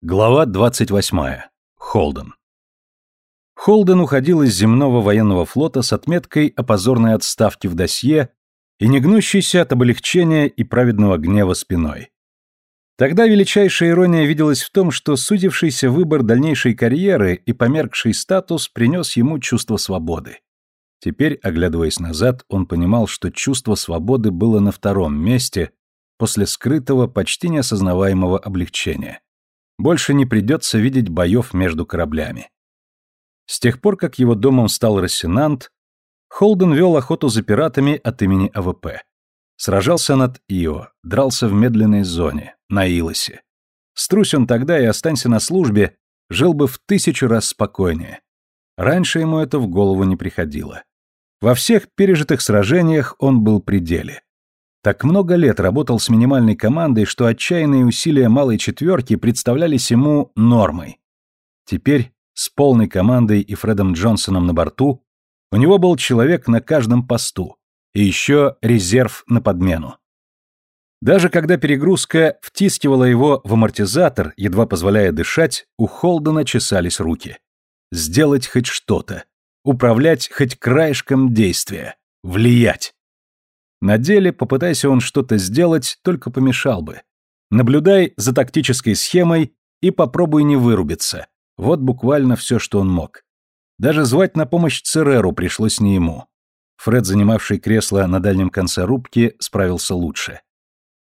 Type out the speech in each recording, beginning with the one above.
Глава 28. Холден. Холден уходил из земного военного флота с отметкой о позорной отставке в досье и не гнущейся от облегчения и праведного гнева спиной. Тогда величайшая ирония виделась в том, что судившийся выбор дальнейшей карьеры и померкший статус принес ему чувство свободы. Теперь, оглядываясь назад, он понимал, что чувство свободы было на втором месте после скрытого, почти неосознаваемого облегчения. Больше не придется видеть боев между кораблями. С тех пор, как его домом стал Росинант, Холден вел охоту за пиратами от имени АВП. Сражался над Ио, дрался в медленной зоне, на Илосе. Струсь он тогда и останься на службе, жил бы в тысячу раз спокойнее. Раньше ему это в голову не приходило. Во всех пережитых сражениях он был при деле. Так много лет работал с минимальной командой, что отчаянные усилия малой четверки представлялись ему нормой. Теперь, с полной командой и Фредом Джонсоном на борту, у него был человек на каждом посту, и еще резерв на подмену. Даже когда перегрузка втискивала его в амортизатор, едва позволяя дышать, у Холдена чесались руки. Сделать хоть что-то, управлять хоть краешком действия, влиять. На деле, попытайся он что-то сделать, только помешал бы. Наблюдай за тактической схемой и попробуй не вырубиться. Вот буквально все, что он мог. Даже звать на помощь Цереру пришлось не ему. Фред, занимавший кресло на дальнем конце рубки, справился лучше.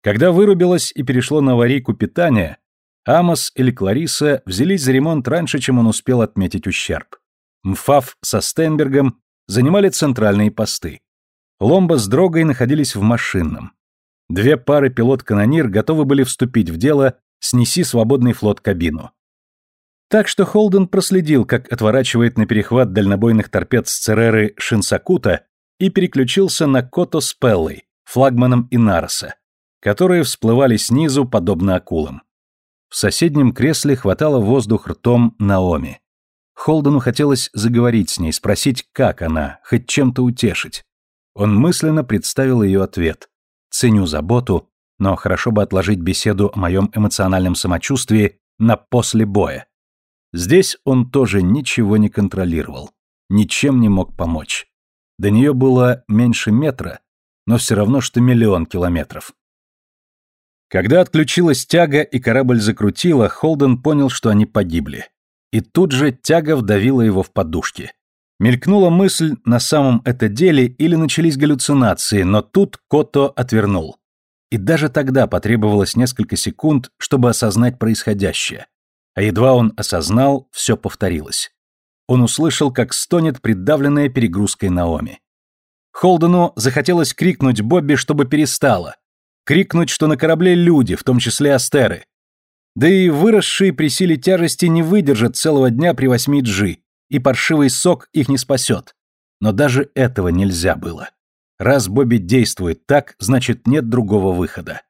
Когда вырубилось и перешло на аварийку питания, Амос или Клариса взялись за ремонт раньше, чем он успел отметить ущерб. Мфав со Стенбергом занимали центральные посты. Ломба с Дрогой находились в машинном. Две пары пилот-канонир готовы были вступить в дело «Снеси свободный флот кабину». Так что Холден проследил, как отворачивает на перехват дальнобойных торпед с Цереры Шинсакута и переключился на Кото с Пеллой, флагманом Инароса, которые всплывали снизу, подобно акулам. В соседнем кресле хватало воздух ртом Наоми. Холдену хотелось заговорить с ней, спросить, как она, хоть чем-то утешить. Он мысленно представил ее ответ. «Ценю заботу, но хорошо бы отложить беседу о моем эмоциональном самочувствии на после боя». Здесь он тоже ничего не контролировал, ничем не мог помочь. До нее было меньше метра, но все равно, что миллион километров. Когда отключилась тяга и корабль закрутила, Холден понял, что они погибли. И тут же тяга вдавила его в подушки. Мелькнула мысль, на самом это деле или начались галлюцинации, но тут Кото отвернул. И даже тогда потребовалось несколько секунд, чтобы осознать происходящее. А едва он осознал, все повторилось. Он услышал, как стонет придавленная перегрузкой Наоми. Холдену захотелось крикнуть Бобби, чтобы перестала. Крикнуть, что на корабле люди, в том числе астеры. Да и выросшие при силе тяжести не выдержат целого дня при 8 джи, и паршивый сок их не спасет. Но даже этого нельзя было. Раз Бобби действует так, значит нет другого выхода.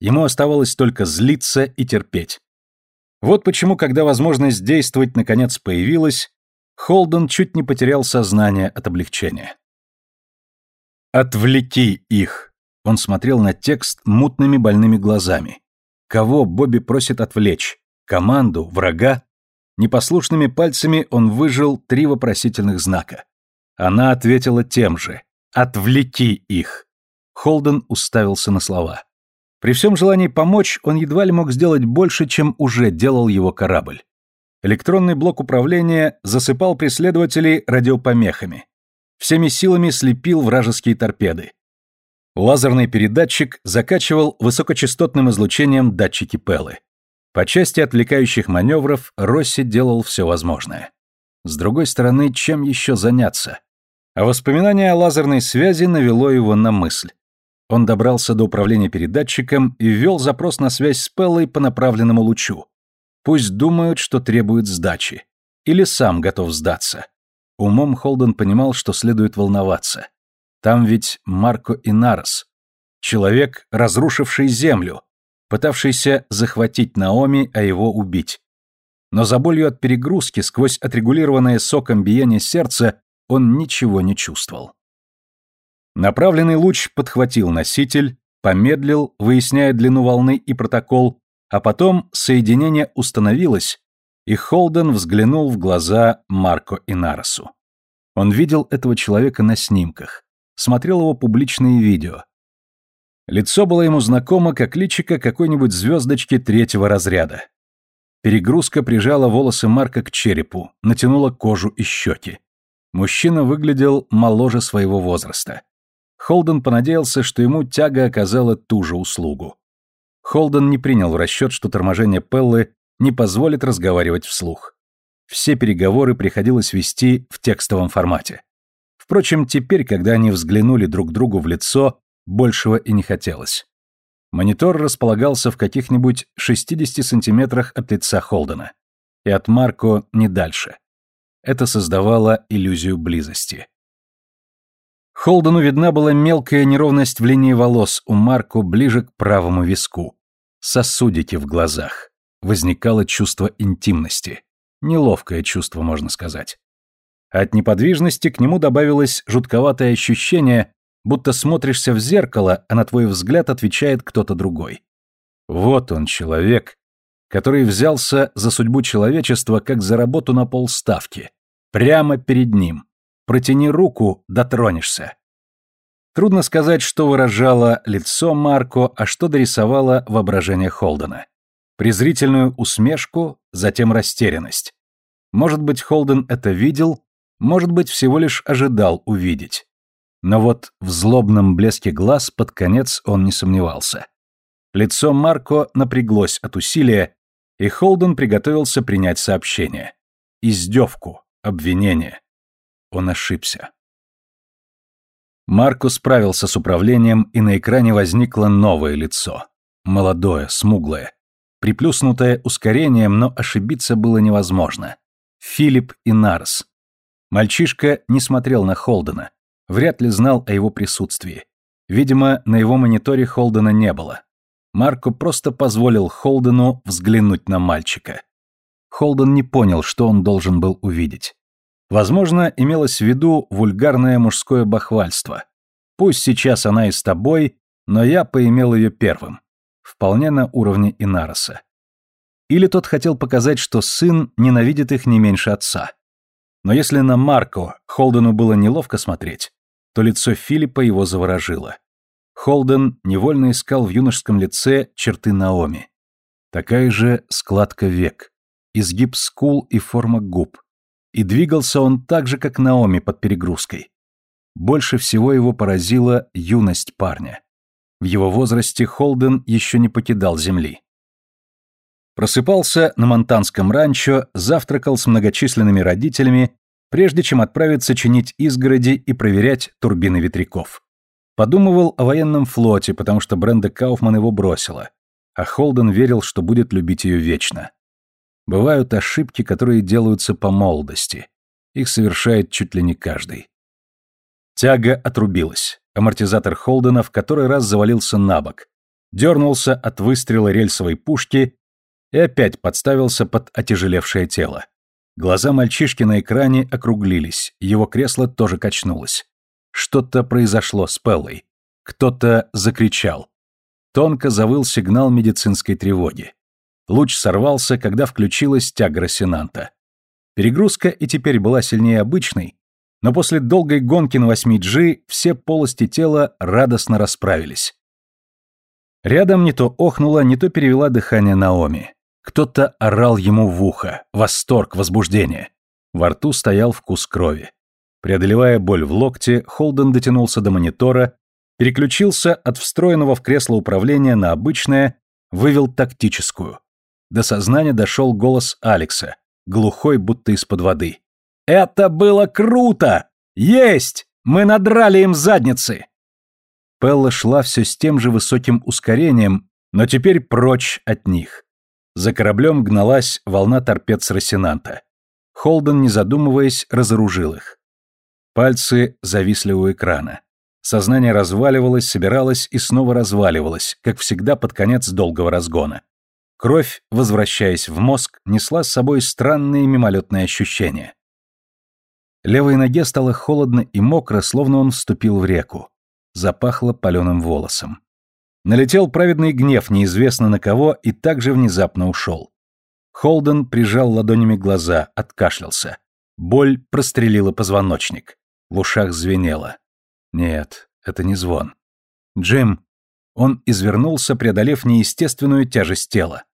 Ему оставалось только злиться и терпеть. Вот почему, когда возможность действовать наконец появилась, Холден чуть не потерял сознание от облегчения. «Отвлеки их!» Он смотрел на текст мутными больными глазами. Кого Бобби просит отвлечь? Команду? Врага? Непослушными пальцами он выжил три вопросительных знака. Она ответила тем же. «Отвлеки их!» Холден уставился на слова. При всем желании помочь, он едва ли мог сделать больше, чем уже делал его корабль. Электронный блок управления засыпал преследователей радиопомехами. Всеми силами слепил вражеские торпеды. Лазерный передатчик закачивал высокочастотным излучением датчики Пелы. По части отвлекающих маневров Росси делал все возможное. С другой стороны, чем еще заняться? А воспоминание о лазерной связи навело его на мысль. Он добрался до управления передатчиком и ввел запрос на связь с Пеллой по направленному лучу. Пусть думают, что требует сдачи. Или сам готов сдаться. Умом Холден понимал, что следует волноваться. Там ведь Марко Инарос. Человек, разрушивший Землю, пытавшийся захватить Наоми, а его убить. Но за болью от перегрузки, сквозь отрегулированное соком биение сердца, он ничего не чувствовал. Направленный луч подхватил носитель, помедлил, выясняя длину волны и протокол, А потом соединение установилось, и Холден взглянул в глаза Марко Инаросу. Он видел этого человека на снимках, смотрел его публичные видео. Лицо было ему знакомо, как личико какой-нибудь звездочки третьего разряда. Перегрузка прижала волосы Марка к черепу, натянула кожу и щеки. Мужчина выглядел моложе своего возраста. Холден понадеялся, что ему тяга оказала ту же услугу. Холден не принял в расчет, что торможение Пеллы не позволит разговаривать вслух. Все переговоры приходилось вести в текстовом формате. Впрочем, теперь, когда они взглянули друг другу в лицо, большего и не хотелось. Монитор располагался в каких-нибудь 60 сантиметрах от лица Холдена. И от Марко не дальше. Это создавало иллюзию близости. Холдену видна была мелкая неровность в линии волос у Марко ближе к правому виску. Сосудики в глазах. Возникало чувство интимности. Неловкое чувство, можно сказать. От неподвижности к нему добавилось жутковатое ощущение, будто смотришься в зеркало, а на твой взгляд отвечает кто-то другой. Вот он, человек, который взялся за судьбу человечества как за работу на полставки. Прямо перед ним. Протяни руку, дотронешься. Трудно сказать, что выражало лицо Марко, а что дорисовало воображение Холдена. Презрительную усмешку, затем растерянность. Может быть, Холден это видел, может быть, всего лишь ожидал увидеть. Но вот в злобном блеске глаз под конец он не сомневался. Лицо Марко напряглось от усилия, и Холден приготовился принять сообщение. Издевку, обвинение. Он ошибся. Марко справился с управлением, и на экране возникло новое лицо. Молодое, смуглое. Приплюснутое ускорением, но ошибиться было невозможно. Филипп и Нарс. Мальчишка не смотрел на Холдена, вряд ли знал о его присутствии. Видимо, на его мониторе Холдена не было. Марко просто позволил Холдену взглянуть на мальчика. Холден не понял, что он должен был увидеть. Возможно, имелось в виду вульгарное мужское бахвальство. Пусть сейчас она и с тобой, но я поимел ее первым. Вполне на уровне Инароса. Или тот хотел показать, что сын ненавидит их не меньше отца. Но если на Марко Холдену было неловко смотреть, то лицо Филиппа его заворожило. Холден невольно искал в юношеском лице черты Наоми. Такая же складка век, изгиб скул и форма губ, и двигался он так же, как Наоми под перегрузкой. Больше всего его поразила юность парня. В его возрасте Холден еще не покидал земли. Просыпался на монтанском ранчо, завтракал с многочисленными родителями, прежде чем отправиться чинить изгороди и проверять турбины ветряков. Подумывал о военном флоте, потому что Бренда Кауфман его бросила, а Холден верил, что будет любить ее вечно. Бывают ошибки, которые делаются по молодости. Их совершает чуть ли не каждый. Тяга отрубилась. Амортизатор Холдена в который раз завалился на бок, дернулся от выстрела рельсовой пушки и опять подставился под отяжелевшее тело. Глаза мальчишки на экране округлились, его кресло тоже качнулось. Что-то произошло с Пеллой. Кто-то закричал. Тонко завыл сигнал медицинской тревоги. Луч сорвался, когда включилась тяга Рассенанта. Перегрузка и теперь была сильнее обычной, но после долгой гонки на 8G все полости тела радостно расправились. Рядом не то охнула, не то перевела дыхание Наоми. Кто-то орал ему в ухо, восторг, возбуждение. Во рту стоял вкус крови. Преодолевая боль в локте, Холден дотянулся до монитора, переключился от встроенного в кресло управления на обычное, вывел тактическую. До сознания дошел голос Алекса, глухой, будто из-под воды. «Это было круто! Есть! Мы надрали им задницы!» Пелла шла все с тем же высоким ускорением, но теперь прочь от них. За кораблем гналась волна торпед с Рассенанта. Холден, не задумываясь, разоружил их. Пальцы зависли у экрана. Сознание разваливалось, собиралось и снова разваливалось, как всегда под конец долгого разгона. Кровь, возвращаясь в мозг, несла с собой странные мимолетные ощущения. Левой ноге стало холодно и мокро, словно он вступил в реку. Запахло паленым волосом. Налетел праведный гнев неизвестно на кого и также внезапно ушел. Холден прижал ладонями глаза, откашлялся. Боль прострелила позвоночник. В ушах звенело. Нет, это не звон. «Джим!» Он извернулся, преодолев неестественную тяжесть тела.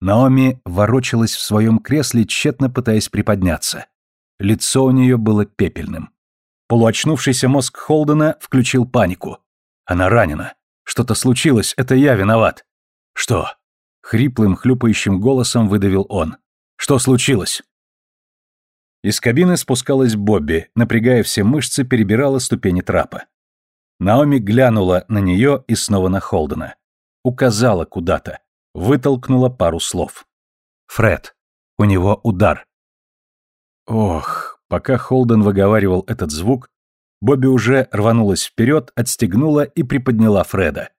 Наоми ворочалась в своем кресле, тщетно пытаясь приподняться. Лицо у нее было пепельным. Полуочнувшийся мозг Холдена включил панику. Она ранена. Что-то случилось, это я виноват. Что? Хриплым, хлюпающим голосом выдавил он. Что случилось? Из кабины спускалась Бобби, напрягая все мышцы, перебирала ступени трапа. Наоми глянула на нее и снова на Холдена. Указала куда-то. Вытолкнула пару слов. «Фред, у него удар». Ох, пока Холден выговаривал этот звук, Бобби уже рванулась вперед, отстегнула и приподняла Фреда.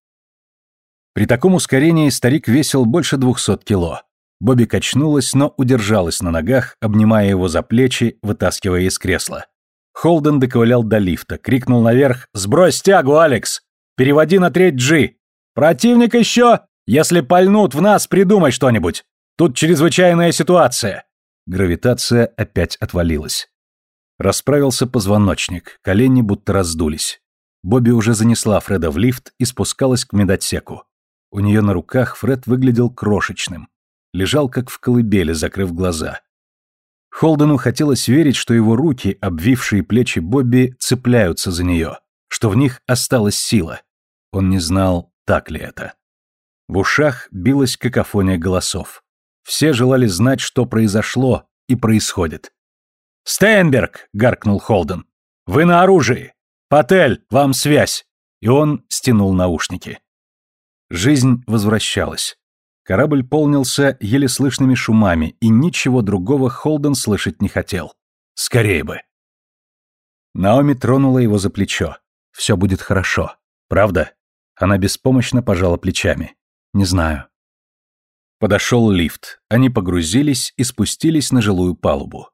При таком ускорении старик весил больше двухсот кило. Бобби качнулась, но удержалась на ногах, обнимая его за плечи, вытаскивая из кресла. Холден доковылял до лифта, крикнул наверх «Сбрось тягу, Алекс! Переводи на треть G! Противник еще! Если пальнут в нас, придумай что-нибудь! Тут чрезвычайная ситуация!» Гравитация опять отвалилась. Расправился позвоночник, колени будто раздулись. Бобби уже занесла Фреда в лифт и спускалась к медотсеку. У нее на руках Фред выглядел крошечным. Лежал как в колыбели, закрыв глаза. Холдену хотелось верить, что его руки, обвившие плечи Бобби, цепляются за нее, что в них осталась сила. Он не знал, так ли это. В ушах билась какофония голосов. Все желали знать, что произошло и происходит. «Стейнберг!» — гаркнул Холден. «Вы на оружии! Патель, вам связь!» И он стянул наушники. Жизнь возвращалась. Корабль полнился еле слышными шумами, и ничего другого Холден слышать не хотел. Скорее бы. Наоми тронула его за плечо. «Все будет хорошо. Правда?» Она беспомощно пожала плечами. «Не знаю». Подошел лифт. Они погрузились и спустились на жилую палубу.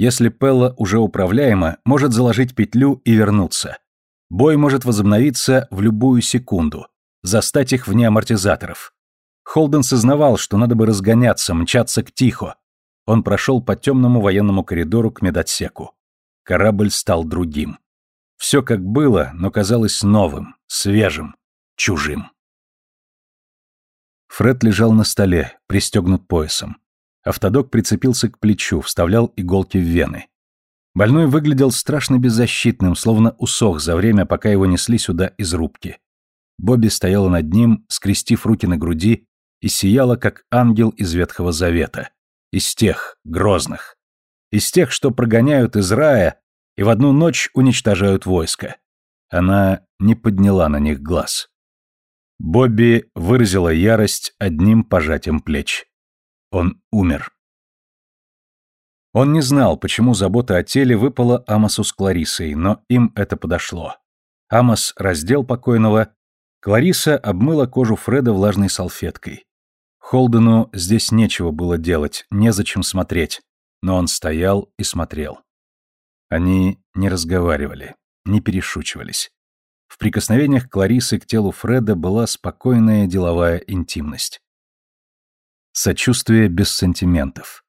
Если Пелла уже управляема, может заложить петлю и вернуться. Бой может возобновиться в любую секунду. Застать их вне амортизаторов. Холден сознавал, что надо бы разгоняться, мчаться к Тихо. Он прошел по темному военному коридору к медотсеку. Корабль стал другим. Все как было, но казалось новым, свежим, чужим. Фред лежал на столе, пристегнут поясом. Автодок прицепился к плечу, вставлял иголки в вены. Больной выглядел страшно беззащитным, словно усох за время, пока его несли сюда из рубки. Бобби стояла над ним, скрестив руки на груди и сияла, как ангел из Ветхого Завета. Из тех, грозных. Из тех, что прогоняют из рая и в одну ночь уничтожают войско. Она не подняла на них глаз. Бобби выразила ярость одним пожатием плеч. Он умер. Он не знал, почему забота о теле выпала Амосу с Кларисой, но им это подошло. Амос раздел покойного, Клариса обмыла кожу Фреда влажной салфеткой. Холдену здесь нечего было делать, незачем смотреть, но он стоял и смотрел. Они не разговаривали, не перешучивались. В прикосновениях Кларисы к телу Фреда была спокойная деловая интимность. Сочувствие без сантиментов.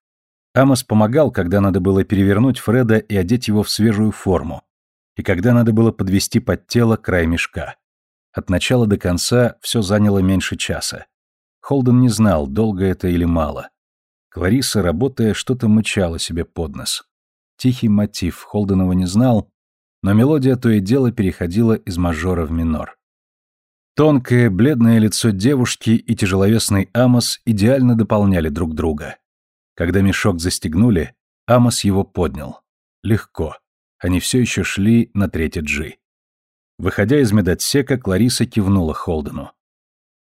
Амос помогал, когда надо было перевернуть Фреда и одеть его в свежую форму, и когда надо было подвести под тело край мешка. От начала до конца все заняло меньше часа. Холден не знал, долго это или мало. Клариса, работая, что-то мычала себе под нос. Тихий мотив, Холден его не знал, но мелодия то и дело переходила из мажора в минор. Тонкое, бледное лицо девушки и тяжеловесный Амос идеально дополняли друг друга. Когда мешок застегнули, Амос его поднял. Легко. Они все еще шли на третий джи. Выходя из медотсека, Клариса кивнула Холдену.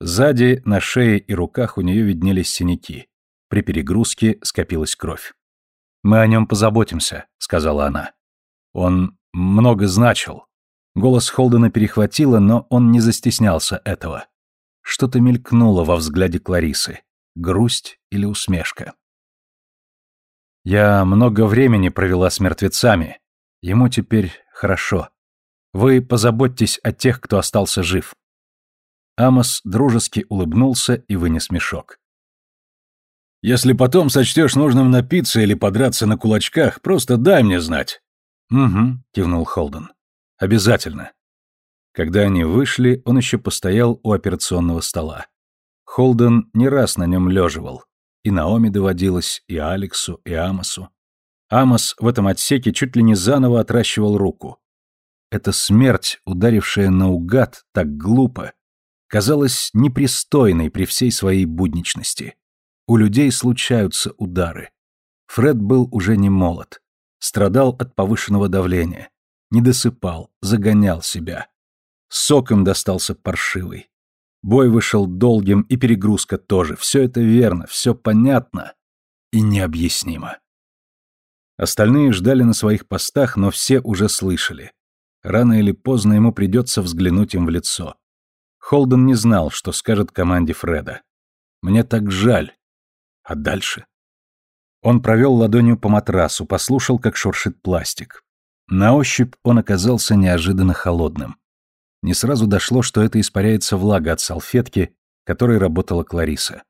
Сзади, на шее и руках у нее виднелись синяки. При перегрузке скопилась кровь. «Мы о нем позаботимся», — сказала она. «Он много значил». Голос Холдена перехватило, но он не застеснялся этого. Что-то мелькнуло во взгляде Кларисы. Грусть или усмешка. «Я много времени провела с мертвецами. Ему теперь хорошо. Вы позаботьтесь о тех, кто остался жив. Амос дружески улыбнулся и вынес мешок. «Если потом сочтешь нужным напиться или подраться на кулачках, просто дай мне знать». «Угу», — кивнул Холден. «Обязательно». Когда они вышли, он еще постоял у операционного стола. Холден не раз на нем леживал. И Наоми доводилось, и Алексу, и Амосу. Амос в этом отсеке чуть ли не заново отращивал руку. Эта смерть, ударившая наугад так глупо, казалась непристойной при всей своей будничности. У людей случаются удары. Фред был уже не молод. Страдал от повышенного давления. Не досыпал, загонял себя. Соком достался паршивый. Бой вышел долгим, и перегрузка тоже. Все это верно, все понятно и необъяснимо. Остальные ждали на своих постах, но все уже слышали. Рано или поздно ему придется взглянуть им в лицо. Холден не знал, что скажет команде Фреда. «Мне так жаль». А дальше? Он провел ладонью по матрасу, послушал, как шуршит пластик. На ощупь он оказался неожиданно холодным. Не сразу дошло, что это испаряется влага от салфетки, которой работала Клариса.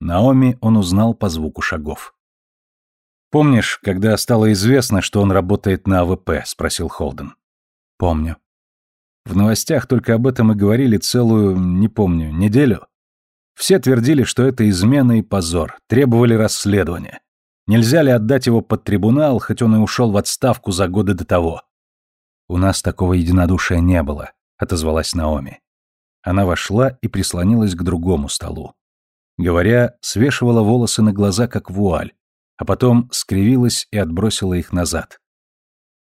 Наоми он узнал по звуку шагов. «Помнишь, когда стало известно, что он работает на АВП?» — спросил Холден. «Помню». В новостях только об этом и говорили целую, не помню, неделю. Все твердили, что это измена и позор, требовали расследования. Нельзя ли отдать его под трибунал, хоть он и ушел в отставку за годы до того? У нас такого единодушия не было. — отозвалась Наоми. Она вошла и прислонилась к другому столу. Говоря, свешивала волосы на глаза, как вуаль, а потом скривилась и отбросила их назад.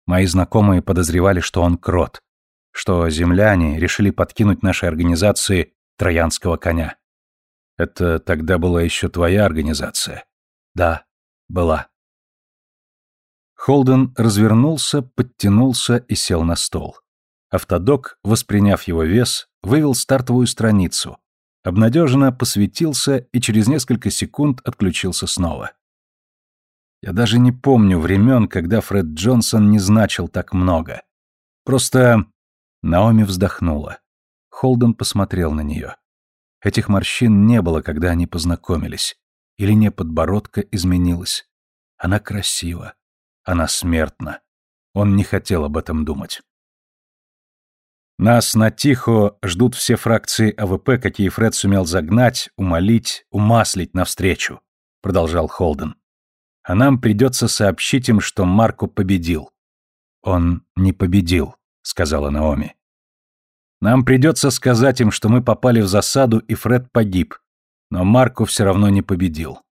Мои знакомые подозревали, что он крот, что земляне решили подкинуть нашей организации троянского коня. Это тогда была еще твоя организация? Да, была. Холден развернулся, подтянулся и сел на стол. Автодок, восприняв его вес, вывел стартовую страницу, обнадеженно посветился и через несколько секунд отключился снова. Я даже не помню времен, когда Фред Джонсон не значил так много. Просто Наоми вздохнула. Холден посмотрел на нее. Этих морщин не было, когда они познакомились. Линия подбородка изменилась. Она красива. Она смертна. Он не хотел об этом думать. Нас на Тихо ждут все фракции АВП, какие Фред сумел загнать, умолить, умаслить навстречу, продолжал Холден. А нам придется сообщить им, что Марко победил. Он не победил, сказала Наоми. Нам придется сказать им, что мы попали в засаду и Фред погиб, но Марко все равно не победил.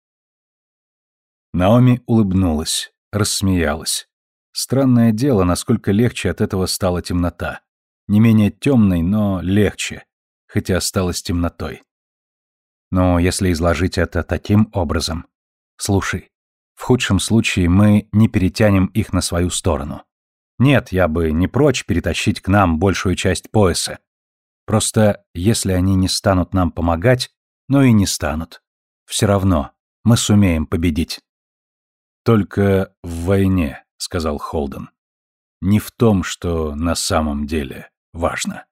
Наоми улыбнулась, рассмеялась. Странное дело, насколько легче от этого стала темнота не менее темной, но легче, хотя осталась темнотой. Но если изложить это таким образом... Слушай, в худшем случае мы не перетянем их на свою сторону. Нет, я бы не прочь перетащить к нам большую часть пояса. Просто если они не станут нам помогать, ну и не станут. Все равно мы сумеем победить. Только в войне, сказал Холден. Не в том, что на самом деле важно.